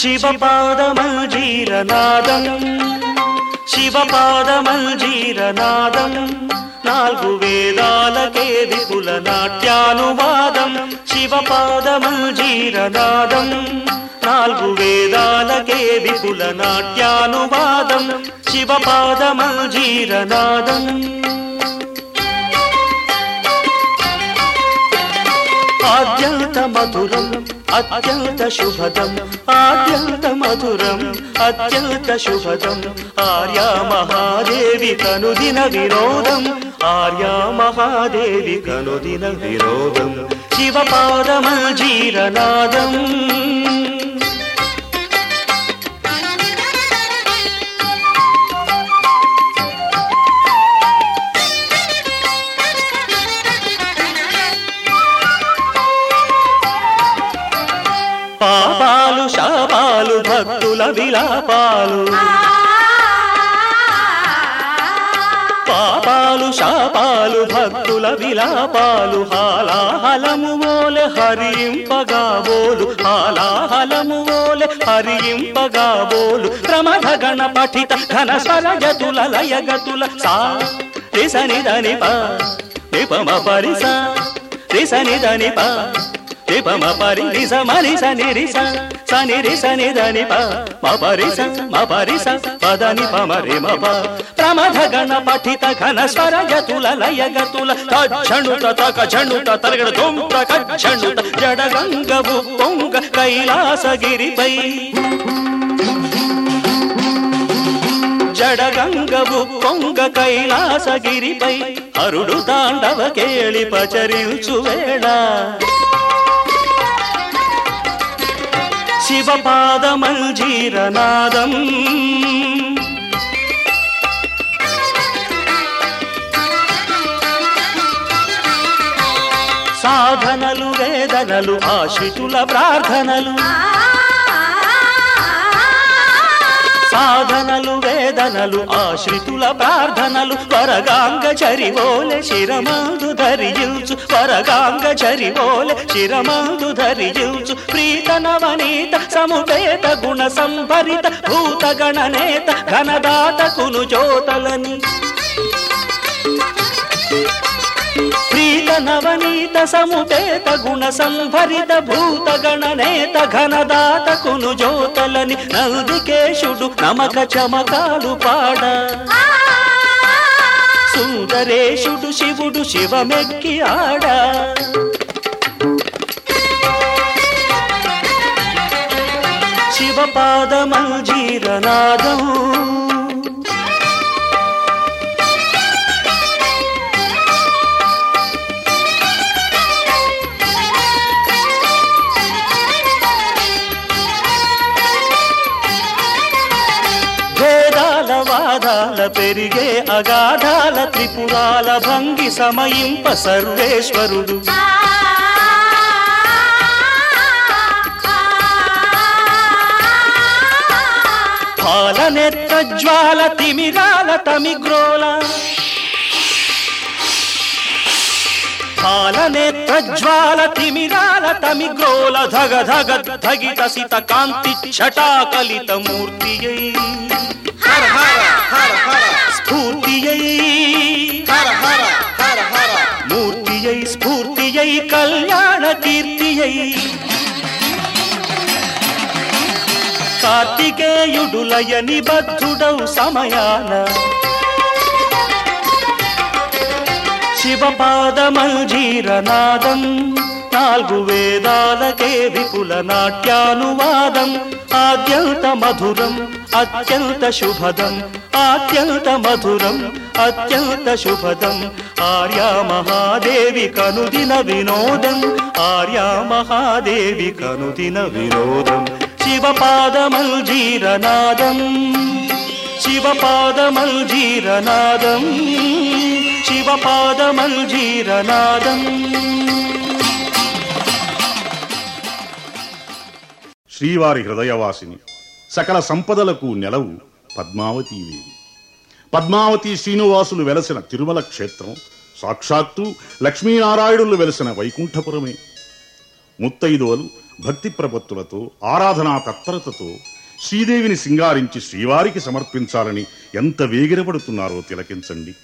శివపాదమంజీరనాదం. శివపాదమంజీరనాదం. నాలుగు వేదాలకే విపుల నాట్యానువాదం. శివపాదమంజీరనాదం. నాలుగు వేదాలకే విపుల నాట్యానువాదం. శివపాదమంజీరనాదం. ఆద్యంత మధురం అత్యంత శుభదం ఆద్యంత మధురం అత్యంత శుభదం. ఆర్యా మహాదేవి కనుదిన వినోదం ఆర్యా మహాదేవి కనుదిన వినోదం శివపాదమజీరనాదం పాపాలు శాపాలు భక్తుల విలాపాలు. పాపాలు శాపాలు భక్తుల విలాపాలు. హాలాహలము ఓలె హరింపగాబోలు హాలాహలము ఓలె హరింపగాబోలు ప్రమథ గణ పఠిత ఘన స్వరజతుల లయగతుల సా. రిసని దని ప. నిపమ పరిసా. రిసని దని ప. నిపమ పరి రిస మరి సని రిస సని రిస నిదని ప. మ స మ పరిస పదని పమ రి మ ప. ప్రమథ గణ పఠిత ఘన స్వర గతుల లయ గతుల తక్షణుత తక ఝణుత తరగడ తుంత కక్షణుత జడ గంగవు పొంగ కైలాసగిరిపై జడగంగవు పొంగ కైలాసగిరిపై అరుడు తాండవ కేళి పచరించు వేళ. శివపాదమంజీరనాదం. సాధనలు వేదనలు ఆశితుల ప్రార్థనలు. సాధనలు వేదనలు ఆశ్రితుల ప్రార్థనలు వరగాంగ చరివోలె శిరమాదు ధరియుచు వరగాంగ చరివోలె శిరమాదు ధరియుచు ప్రీత నవనీత సముపేత గుణ సంభరిత భూత గణనేత ఘనదాత కును జోతలని సముపేత గుణ సంభరిత భూత గణనేత ఘనదాత కును జ్యోతలని నందికేశుడు నమక చమకాలు పాడ. సుందరేశుడు శివుడు శివమెక్కి ఆడ. శివపాదమల్ జీరనాదం వాదాల పెరిగే అగాధాల త్రిపురాల భంగి సమయింప సర్వేశ్వరుడు పాలనెత్త జ్వాల తిమిరాల తమిగ్రోల పాలనేత్ర జ్వాల తిమిరాల తమిగ్రోల ధగ ధగ ధగిత సిత కాంతి ఛటాకలిత మూర్తియై. హర హర హర హర స్ఫూర్తియై. హర హర హర హర మూర్తియై స్ఫూర్తియై కళ్యాణ కీర్తియై. కార్తికేయుడులయ నిబద్ధుడౌ సమయాన శివపాదమంజీరనాదం నాలుగు వేదాలకే విపుల నాట్యానువాదం ఆద్యంత మధురం అత్యంత శుభదం ఆద్యంత మధురం అత్యంత శుభదం ఆర్యా మహాదేవి కనుదిన వినోదం ఆర్యా మహాదేవి కనుదిన వినోదం శివపాదమంజీరనాదం శివపాదమంజీరనాదం శివపాదమంజీరనాదం శ్రీవారి హృదయవాసిని సకల సంపదలకు నెలవు పద్మావతీదేవి. పద్మావతి శ్రీనివాసులు వెలసిన తిరుమల క్షేత్రం సాక్షాత్తు లక్ష్మీనారాయణులు వెలసిన వైకుంఠపురమే. ముత్తైదువలు భక్తి ప్రపత్తులతో ఆరాధనా తత్పరతతో శ్రీదేవిని సింగారించి శ్రీవారికి సమర్పించాలని ఎంత వేగిరపడుతున్నారో తిలకించండి.